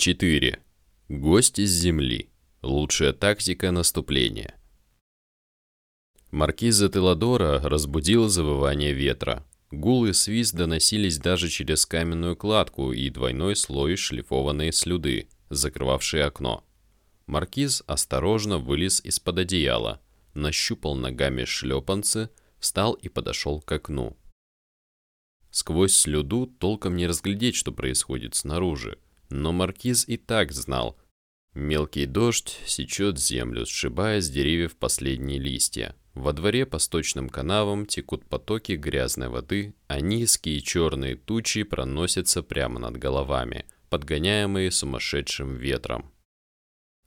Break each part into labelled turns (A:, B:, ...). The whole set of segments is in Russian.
A: 4. Гость из земли. Лучшая тактика наступления. Маркиза Теладора разбудила завывание ветра. Гул и свист доносились даже через каменную кладку и двойной слой шлифованной слюды, закрывавшей окно. Маркиз осторожно вылез из-под одеяла, нащупал ногами шлепанцы, встал и подошел к окну. Сквозь слюду толком не разглядеть, что происходит снаружи, но Маркиз и так знал. Мелкий дождь сечет землю, сшибая с деревьев последние листья. Во дворе по сточным канавам текут потоки грязной воды, а низкие черные тучи проносятся прямо над головами, подгоняемые сумасшедшим ветром.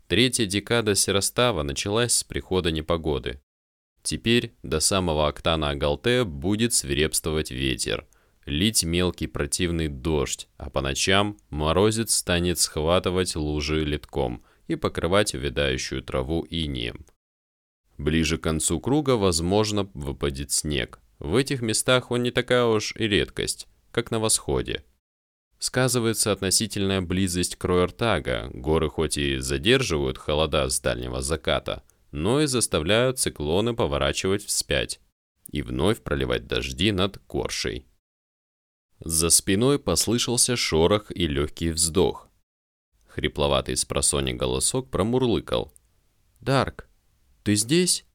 A: Третья декада Серостава началась с прихода непогоды. Теперь до самого октана Агалте будет свирепствовать ветер, лить мелкий противный дождь, а по ночам морозец станет схватывать лужи литком и покрывать увядающую траву инием. Ближе к концу круга, возможно, выпадет снег. В этих местах он не такая уж и редкость, как на восходе. Сказывается относительная близость к Ройертага. Горы хоть и задерживают холода с дальнего заката, но и заставляют циклоны поворачивать вспять и вновь проливать дожди над Коршей. За спиной послышался шорох и легкий вздох. Хрипловатый с просони голосок промурлыкал. «Дарк, ты здесь?»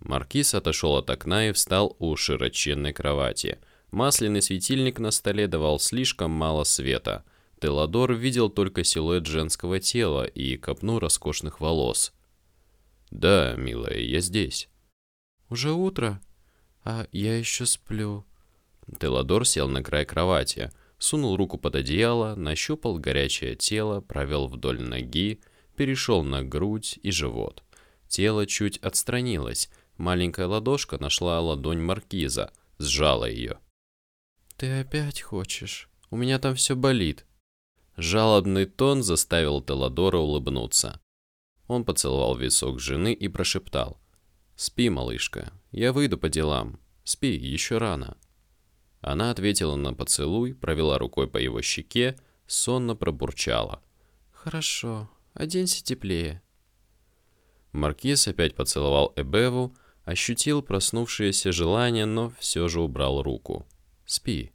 A: Маркиз отошел от окна и встал у широченной кровати. Масляный светильник на столе давал слишком мало света. Теладор видел только силуэт женского тела и копну роскошных волос. «Да, милая, я здесь».
B: «Уже утро? А я еще сплю».
A: Теладор сел на край кровати, сунул руку под одеяло, нащупал горячее тело, провел вдоль ноги, перешел на грудь и живот. Тело чуть отстранилось. Маленькая ладошка нашла ладонь маркиза, сжала ее.
B: «Ты опять хочешь? У меня там все болит».
A: Жалобный тон заставил Теладора улыбнуться. Он поцеловал висок жены и прошептал. «Спи, малышка, я выйду по делам. Спи, еще рано». Она ответила на поцелуй, провела рукой по его щеке, сонно пробурчала.
B: «Хорошо, оденься теплее».
A: Маркиз опять поцеловал Эбеву, ощутил проснувшееся желание, но все же убрал руку. «Спи».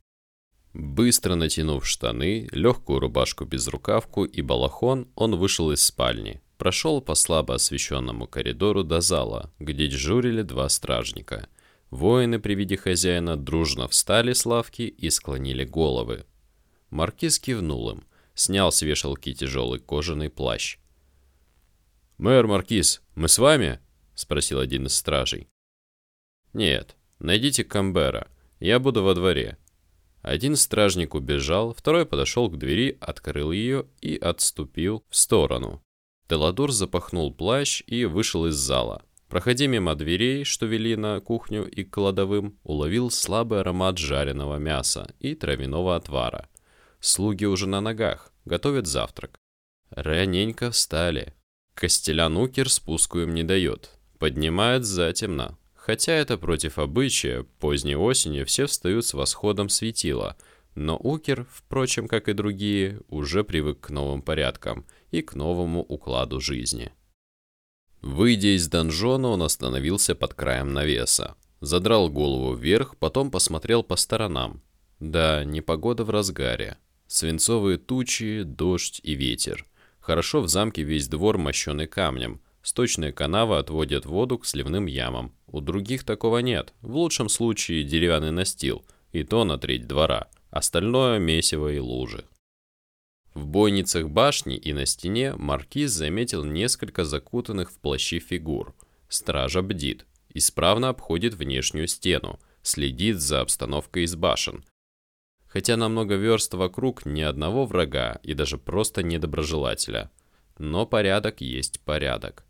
A: Быстро натянув штаны, легкую рубашку-безрукавку и балахон, он вышел из спальни, прошел по слабо освещенному коридору до зала, где дежурили два стражника. Воины при виде хозяина дружно встали с лавки и склонили головы. Маркиз кивнул им, снял с вешалки тяжелый кожаный плащ. «Мэр Маркиз, мы с вами?» — спросил один из стражей. «Нет, найдите Камбера, я буду во дворе». Один стражник убежал, второй подошел к двери, открыл ее и отступил в сторону. Теладор запахнул плащ и вышел из зала. Проходя мимо дверей, что вели на кухню и кладовым, уловил слабый аромат жареного мяса и травяного отвара. Слуги уже на ногах, готовят завтрак. Раненько встали. Костелян Укер спуску им не дает. Поднимает затемно. Хотя это против обычая, поздней осенью все встают с восходом светила. Но Укер, впрочем, как и другие, уже привык к новым порядкам и к новому укладу жизни. Выйдя из донжона, он остановился под краем навеса. Задрал голову вверх, потом посмотрел по сторонам. Да, непогода в разгаре. Свинцовые тучи, дождь и ветер. Хорошо в замке весь двор мощенный камнем. Сточные канавы отводят воду к сливным ямам. У других такого нет. В лучшем случае деревянный настил, и то на треть двора. Остальное месиво и лужи. В бойницах башни и на стене маркиз заметил несколько закутанных в плащи фигур. Стража бдит, исправно обходит внешнюю стену, следит за обстановкой из башен, хотя на много верст вокруг ни одного врага и даже просто недоброжелателя. Но порядок есть порядок.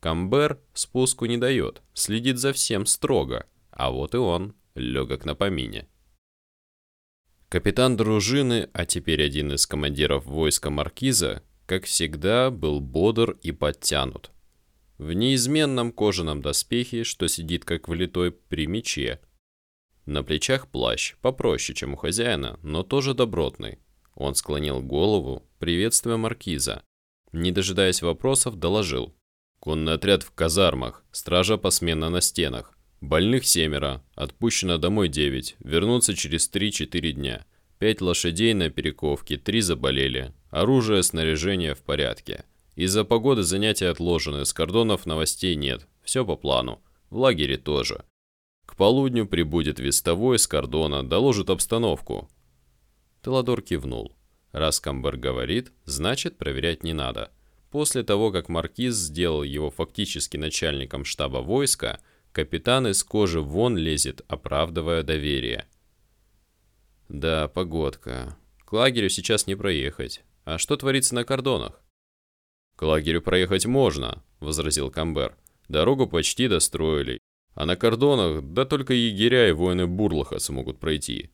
A: Камбер спуску не дает, следит за всем строго, а вот и он, легок на помине. Капитан дружины, а теперь один из командиров войска Маркиза, как всегда, был бодр и подтянут. В неизменном кожаном доспехе, что сидит как влитой при мече, на плечах плащ, попроще, чем у хозяина, но тоже добротный. Он склонил голову, приветствуя маркиза. Не дожидаясь вопросов, доложил. Конный отряд в казармах, стража посменно на стенах. Больных семеро, отпущено домой девять, вернуться через 3-4 дня. Пять лошадей на перековке, три заболели. Оружие, снаряжение в порядке. Из-за погоды занятия отложены, с кордонов новостей нет. Все по плану. В лагере тоже. К полудню прибудет вестовой с кордона, доложит обстановку. Теладор кивнул. Раз Камбер говорит, значит проверять не надо. После того, как Маркиз сделал его фактически начальником штаба войска, капитан из кожи вон лезет, оправдывая доверие. Да, погодка. К лагерю сейчас не проехать. А что творится на кордонах? К лагерю проехать можно, возразил Камбер. Дорогу почти достроили. А на кордонах, да только егеря и воины Бурлаха смогут пройти.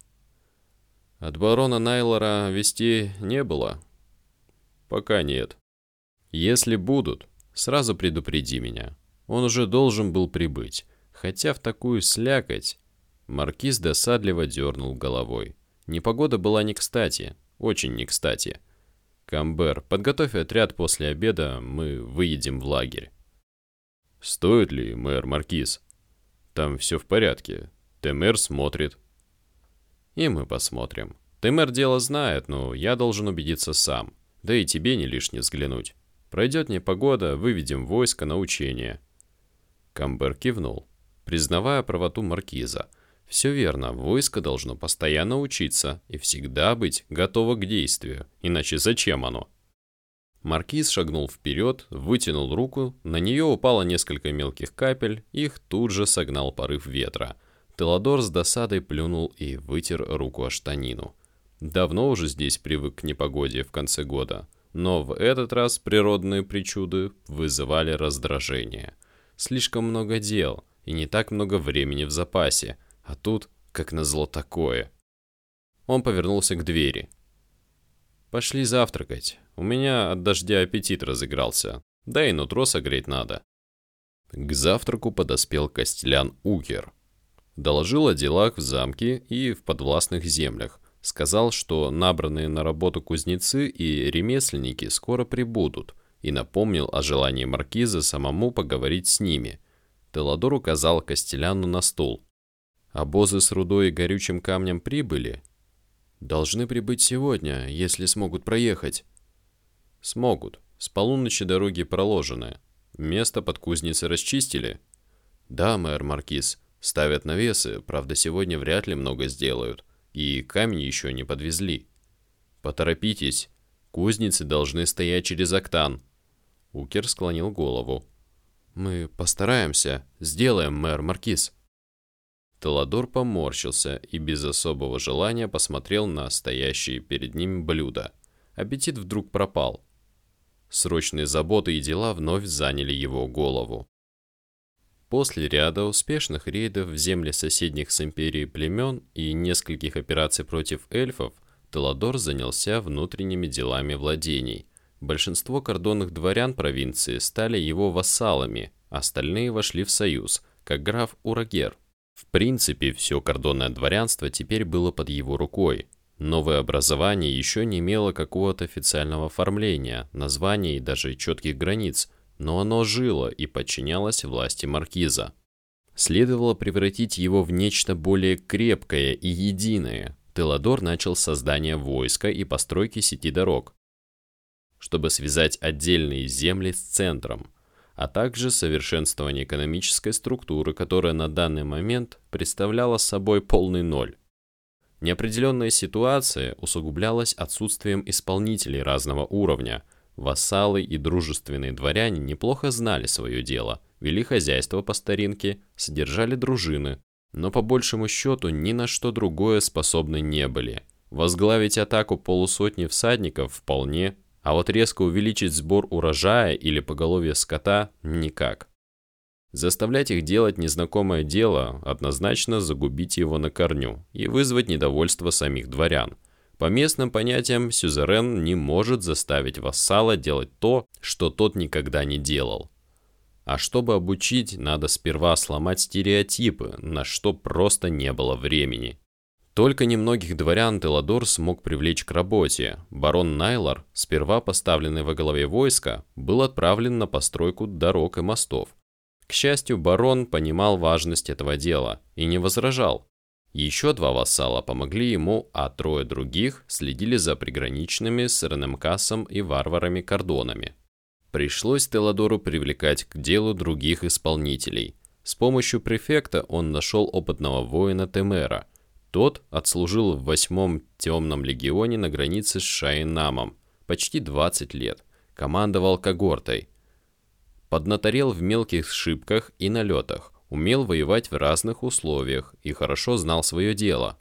A: От барона Найлора вести не было? Пока нет. Если будут, сразу предупреди меня. Он уже должен был прибыть. Хотя в такую слякоть... Маркиз досадливо дернул головой. Непогода была не кстати, очень не кстати. Камбер, подготовь отряд после обеда, мы выедем в лагерь. Стоит ли, мэр Маркиз? Там все в порядке. Темер смотрит. И мы посмотрим. Темер дело знает, но я должен убедиться сам. Да и тебе не лишне взглянуть. Пройдет непогода, выведем войско на учение. Камбер кивнул, признавая правоту маркиза. Все верно, войско должно постоянно учиться и всегда быть готово к действию, иначе зачем оно? Маркиз шагнул вперед, вытянул руку, на нее упало несколько мелких капель, их тут же согнал порыв ветра. Теладор с досадой плюнул и вытер руку о штанину. Давно уже здесь привык к непогоде в конце года. Но в этот раз природные причуды вызывали раздражение. Слишком много дел и не так много времени в запасе, а тут, как назло, такое. Он повернулся к двери. «Пошли завтракать. У меня от дождя аппетит разыгрался. Да и нутро согреть надо». К завтраку подоспел Костелян Укер. Доложил о делах в замке и в подвластных землях, Сказал, что набранные на работу кузнецы и ремесленники скоро прибудут, и напомнил о желании маркиза самому поговорить с ними. Теладор указал Костеляну на стул. «Обозы с рудой и горючим камнем прибыли?» «Должны прибыть сегодня, если смогут проехать». «Смогут. С полуночи дороги проложены. Место под кузницей расчистили?» «Да, мэр Маркиз. Ставят навесы, правда, сегодня вряд ли много сделают и камень еще не подвезли. Поторопитесь, кузницы должны стоять через октан. Укер склонил голову. Мы постараемся, сделаем, мэр Маркиз. Теладор поморщился и без особого желания посмотрел на стоящие перед ним блюда. Аппетит вдруг пропал. Срочные заботы и дела вновь заняли его голову. После ряда успешных рейдов в земли соседних с империей племен и нескольких операций против эльфов, Теладор занялся внутренними делами владений. Большинство кордонных дворян провинции стали его вассалами, остальные вошли в союз, как граф Урагер. В принципе, все кордонное дворянство теперь было под его рукой. Новое образование еще не имело какого-то официального оформления, названия и даже четких границ – но оно жило и подчинялось власти маркиза. Следовало превратить его в нечто более крепкое и единое. Теладор начал создание войска и постройки сети дорог, чтобы связать отдельные земли с центром, а также совершенствование экономической структуры, которая на данный момент представляла собой полный ноль. Неопределенная ситуация усугублялась отсутствием исполнителей разного уровня – Вассалы и дружественные дворяне неплохо знали свое дело, вели хозяйство по старинке, содержали дружины, но по большему счету ни на что другое способны не были. Возглавить атаку полусотни всадников вполне, а вот резко увеличить сбор урожая или поголовье скота – никак. Заставлять их делать незнакомое дело – однозначно загубить его на корню и вызвать недовольство самих дворян – по местным понятиям, сюзерен не может заставить вассала делать то, что тот никогда не делал. А чтобы обучить, надо сперва сломать стереотипы, на что просто не было времени. Только немногих дворян Теладор смог привлечь к работе. Барон Найлор, сперва поставленный во главе войска, был отправлен на постройку дорог и мостов. К счастью, барон понимал важность этого дела и не возражал. Еще два вассала помогли ему, а трое других следили за приграничными с Ренемкасом и варварами-кордонами. Пришлось Теладору привлекать к делу других исполнителей. С помощью префекта он нашел опытного воина Темера – тот отслужил в восьмом темном легионе на границе с Шайнамом почти 20 лет, командовал когортой. Поднаторел в мелких шибках и налетах, умел воевать в разных условиях и хорошо знал свое дело.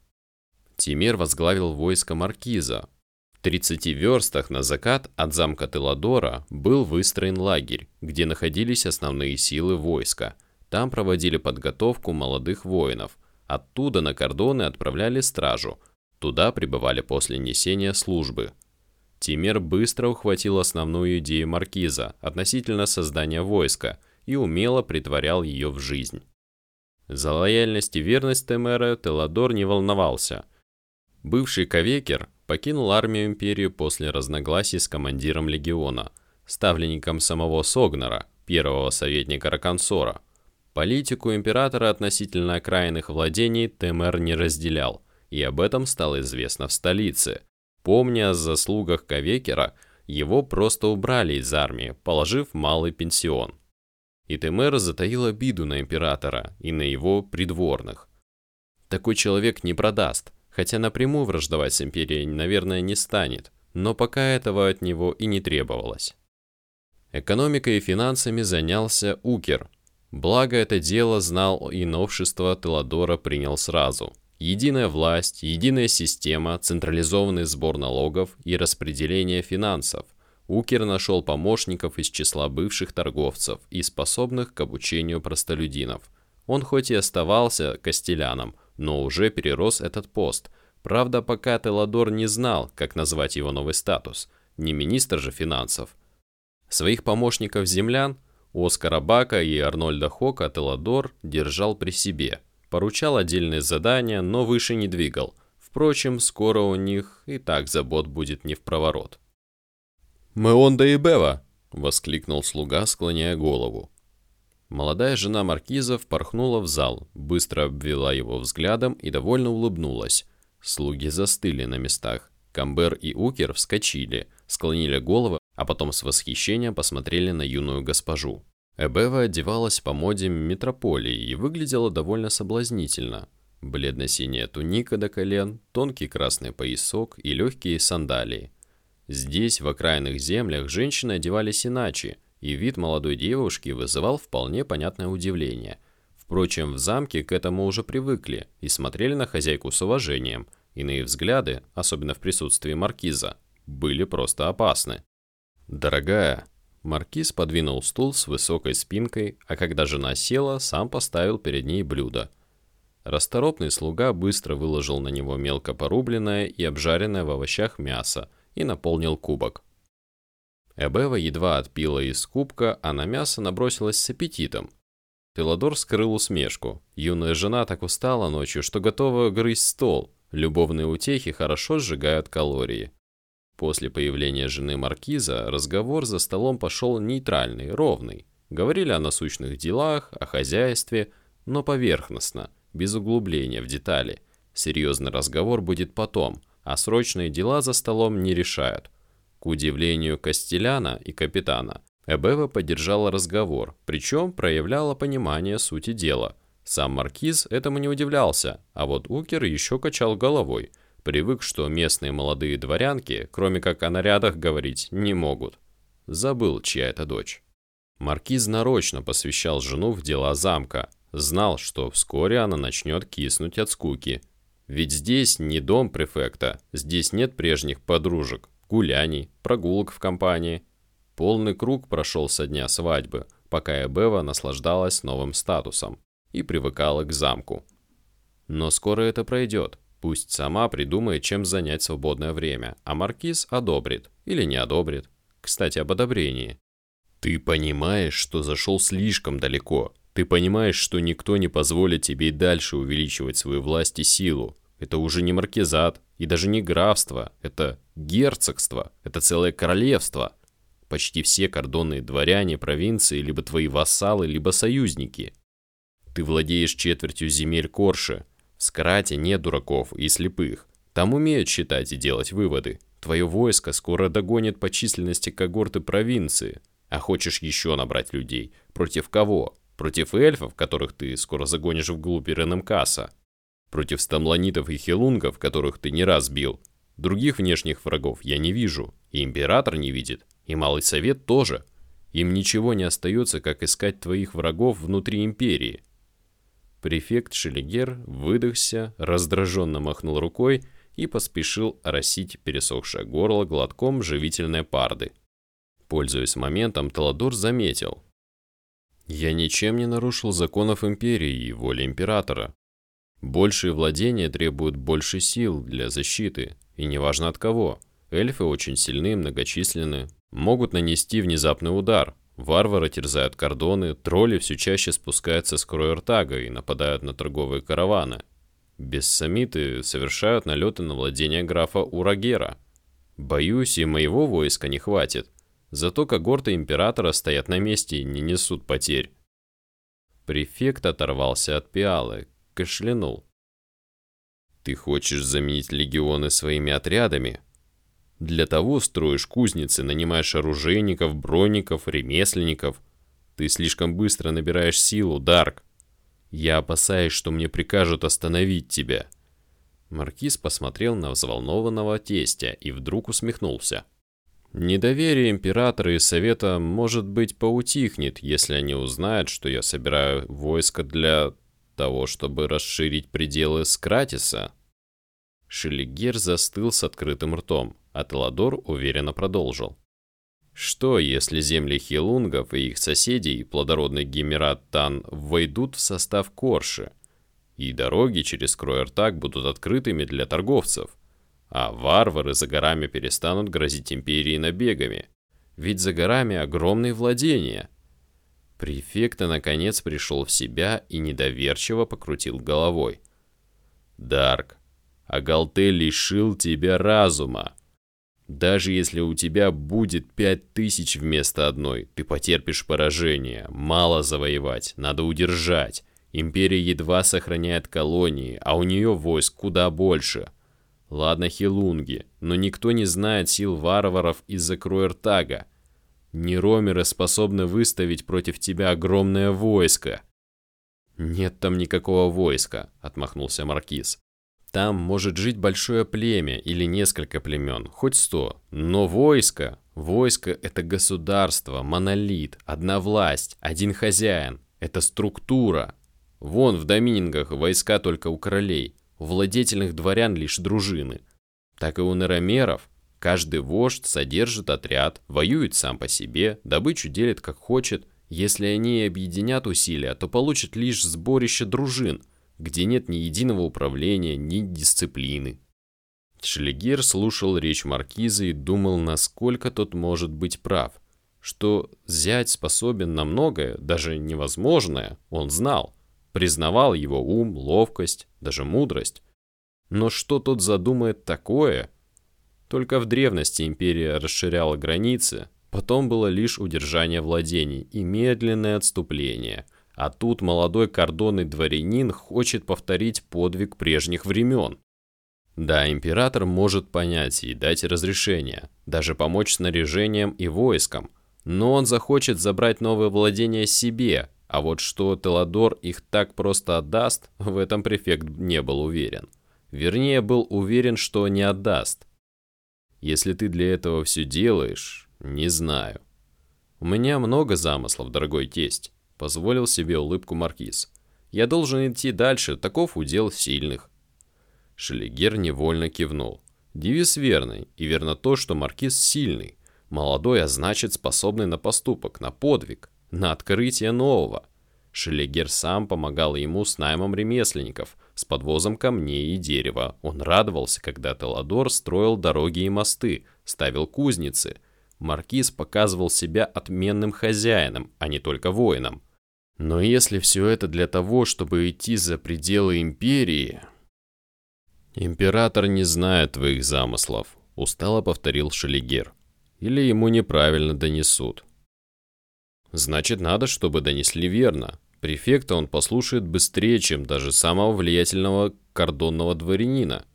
A: Тимир возглавил войско Маркиза. В 30 верстах на закат от замка Теладора был выстроен лагерь, где находились основные силы войска. Там проводили подготовку молодых воинов, Оттуда на кордоны отправляли стражу. Туда прибывали после несения службы. Тимер быстро ухватил основную идею маркиза относительно создания войска и умело притворял ее в жизнь. За лояльность и верность Темера Теладор не волновался. Бывший Ковекер покинул армию империи после разногласий с командиром легиона, ставленником самого Согнера, первого советника Раконсора – Политику императора относительно окраинных владений Темер не разделял, и об этом стало известно в столице. Помня о заслугах Кавекера, его просто убрали из армии, положив малый пенсион. И Темер затаил обиду на императора и на его придворных. Такой человек не продаст, хотя напрямую враждовать с империей, наверное, не станет, но пока этого от него и не требовалось. Экономикой и финансами занялся Укер – Благо это дело знал и новшество Теладора принял сразу. Единая власть, единая система, централизованный сбор налогов и распределение финансов. Укер нашел помощников из числа бывших торговцев и способных к обучению простолюдинов. Он хоть и оставался костеляном, но уже перерос этот пост. Правда, пока Теладор не знал, как назвать его новый статус. Не министр же финансов. Своих помощников-землян – Оскара Бака и Арнольда Хока Теладор держал при себе. Поручал отдельные задания, но выше не двигал. Впрочем, скоро у них и так забот будет не в проворот.
B: «Меонда и Бева!»
A: — воскликнул слуга, склоняя голову. Молодая жена маркиза впорхнула в зал, быстро обвела его взглядом и довольно улыбнулась. Слуги застыли на местах. Камбер и Укер вскочили, склонили головы, а потом с восхищением посмотрели на юную госпожу. Эбева одевалась по моде метрополии и выглядела довольно соблазнительно. Бледно-синяя туника до колен, тонкий красный поясок и легкие сандалии. Здесь, в окраинных землях, женщины одевались иначе, и вид молодой девушки вызывал вполне понятное удивление. Впрочем, в замке к этому уже привыкли и смотрели на хозяйку с уважением. Иные взгляды, особенно в присутствии маркиза, были просто опасны. «Дорогая!» Маркиз подвинул стул с высокой спинкой, а когда жена села, сам поставил перед ней блюдо. Расторопный слуга быстро выложил на него мелко порубленное и обжаренное в овощах мясо и наполнил кубок. Эбева едва отпила из кубка, а на мясо набросилась с аппетитом. Теладор скрыл усмешку. Юная жена так устала ночью, что готова грызть стол. Любовные утехи хорошо сжигают калории. После появления жены Маркиза разговор за столом пошел нейтральный, ровный. Говорили о насущных делах, о хозяйстве, но поверхностно, без углубления в детали. Серьезный разговор будет потом, а срочные дела за столом не решают. К удивлению Костеляна и капитана, Эбева поддержала разговор, причем проявляла понимание сути дела. Сам Маркиз этому не удивлялся, а вот Укер еще качал головой – Привык, что местные молодые дворянки, кроме как о нарядах говорить, не могут. Забыл, чья это дочь. Маркиз нарочно посвящал жену в дела замка. Знал, что вскоре она начнет киснуть от скуки. Ведь здесь не дом префекта, здесь нет прежних подружек, гуляний, прогулок в компании. Полный круг прошел со дня свадьбы, пока Эбева наслаждалась новым статусом и привыкала к замку. Но скоро это пройдет. Пусть сама придумает, чем занять свободное время, а Маркиз одобрит или не одобрит. Кстати, об одобрении. Ты понимаешь, что зашел слишком далеко. Ты понимаешь, что никто не позволит тебе и дальше увеличивать свою власть и силу. Это уже не маркизат и даже не графство. Это герцогство. Это целое королевство. Почти все кордонные дворяне провинции либо твои вассалы, либо союзники. Ты владеешь четвертью земель Корши. В Скрате нет дураков и слепых. Там умеют считать и делать выводы. Твое войско скоро догонит по численности когорты провинции. А хочешь еще набрать людей? Против кого? Против эльфов, которых ты скоро загонишь вглубь Ренемкаса? Против стамланитов и хелунгов, которых ты не раз бил? Других внешних врагов я не вижу, и император не видит, и Малый Совет тоже. Им ничего не остается, как искать твоих врагов внутри империи. Префект Шелигер выдохся, раздраженно махнул рукой и поспешил оросить пересохшее горло глотком живительной парды. Пользуясь моментом, Таладор заметил. «Я ничем не нарушил законов Империи и воли Императора. Большие владения требуют больше сил для защиты, и неважно от кого. Эльфы очень сильны, многочисленны, могут нанести внезапный удар. Варвары терзают кордоны, тролли все чаще спускаются с Кроертага и нападают на торговые караваны. Бессамиты совершают налеты на владение графа Урагера. Боюсь, и моего войска не хватит. Зато когорты императора стоят на месте и не несут потерь. Префект оторвался от пиалы, кашлянул. «Ты хочешь заменить легионы своими отрядами?» Для того строишь кузницы, нанимаешь оружейников, бронников, ремесленников. Ты слишком быстро набираешь силу, Дарк. Я опасаюсь, что мне прикажут остановить тебя». Маркиз посмотрел на взволнованного тестя и вдруг усмехнулся. «Недоверие императора и совета, может быть, поутихнет, если они узнают, что я собираю войско для того, чтобы расширить пределы Скратиса». Шелигер застыл с открытым ртом, а Теладор уверенно продолжил. Что, если земли хилунгов и их соседей, плодородный Гемерат Тан, войдут в состав Корши, и дороги через Кроертак будут открытыми для торговцев, а варвары за горами перестанут грозить империи набегами, ведь за горами огромные владения. Префекта наконец пришел в себя и недоверчиво покрутил головой. «Дарк, Агалтель лишил тебя разума. Даже если у тебя будет пять тысяч вместо одной, ты потерпишь поражение. Мало завоевать, надо удержать. Империя едва сохраняет колонии, а у нее войск куда больше. Ладно, хилунги, но никто не знает сил варваров из-за Круэртага. Неромеры способны выставить против тебя огромное войско. «Нет там никакого войска», — отмахнулся Маркиз. Там может жить большое племя или несколько племен, хоть сто. Но войско, войско это государство, монолит, одна власть, один хозяин. Это структура. Вон в доминингах войска только у королей, у владетельных дворян лишь дружины. Так и у неромеров. Каждый вождь содержит отряд, воюет сам по себе, добычу делит как хочет. Если они объединят усилия, то получат лишь сборище дружин – где нет ни единого управления, ни дисциплины. Шлигер слушал речь маркиза и думал, насколько тот может быть прав. Что зять способен на многое, даже невозможное, он знал. Признавал его ум, ловкость, даже мудрость. Но что тот задумает такое? Только в древности империя расширяла границы, потом было лишь удержание владений и медленное отступление – а тут молодой кордонный дворянин хочет повторить подвиг прежних времен. Да, император может понять и дать разрешение, даже помочь снаряжением и войском, но он захочет забрать новые владения себе, а вот что Теладор их так просто отдаст, в этом префект не был уверен. Вернее, был уверен, что не отдаст. Если ты для этого все делаешь, не знаю. У меня много замыслов, дорогой тесть. Позволил себе улыбку Маркиз. «Я должен идти дальше, таков удел сильных». Шелигер невольно кивнул. Девиз верный, и верно то, что Маркиз сильный. Молодой, а значит способный на поступок, на подвиг, на открытие нового. Шелегер сам помогал ему с наймом ремесленников, с подвозом камней и дерева. Он радовался, когда Теладор строил дороги и мосты, ставил кузницы. Маркиз показывал себя отменным хозяином, а не только воином. Но если все это для того, чтобы идти за пределы империи... «Император не знает твоих замыслов», — устало повторил Шелигер. «Или ему неправильно донесут». «Значит, надо, чтобы донесли верно. Префекта он послушает быстрее, чем даже самого влиятельного кордонного дворянина».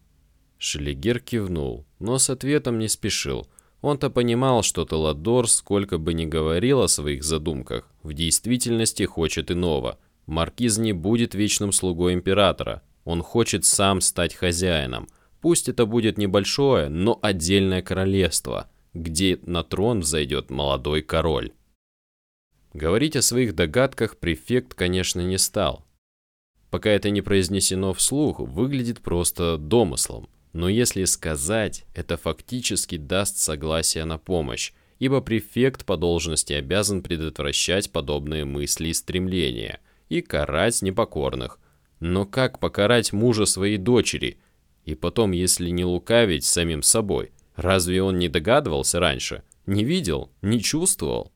A: Шелигер кивнул, но с ответом не спешил. Он-то понимал, что Таладор, сколько бы ни говорил о своих задумках, в действительности хочет иного. Маркиз не будет вечным слугой императора. Он хочет сам стать хозяином. Пусть это будет небольшое, но отдельное королевство, где на трон взойдет молодой король. Говорить о своих догадках префект, конечно, не стал. Пока это не произнесено вслух, выглядит просто домыслом. Но если сказать, это фактически даст согласие на помощь, ибо префект по должности обязан предотвращать подобные мысли и стремления и карать непокорных. Но как покарать мужа своей дочери? И потом, если не лукавить самим собой, разве он не догадывался раньше? Не видел? Не чувствовал?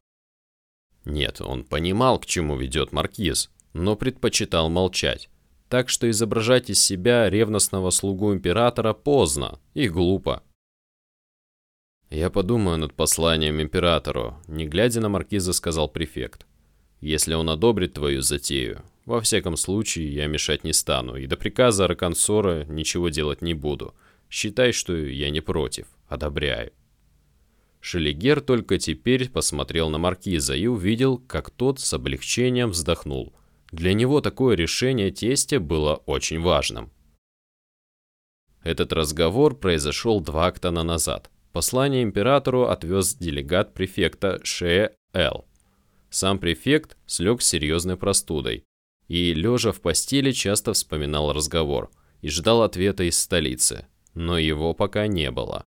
A: Нет, он понимал, к чему ведет маркиз, но предпочитал молчать. Так что изображать из себя ревностного слугу императора поздно и глупо. «Я подумаю над посланием императору», — не глядя на маркиза сказал префект. «Если он одобрит твою затею, во всяком случае я мешать не стану, и до приказа Раконсора ничего делать не буду. Считай, что я не против, одобряю». Шелигер только теперь посмотрел на маркиза и увидел, как тот с облегчением вздохнул. Для него такое решение тестя было очень важным. Этот разговор произошел два октана назад. Послание императору отвез делегат префекта Ше Эл. Сам префект слег с серьезной простудой и, лежа в постели, часто вспоминал разговор и ждал ответа из столицы, но его пока не было.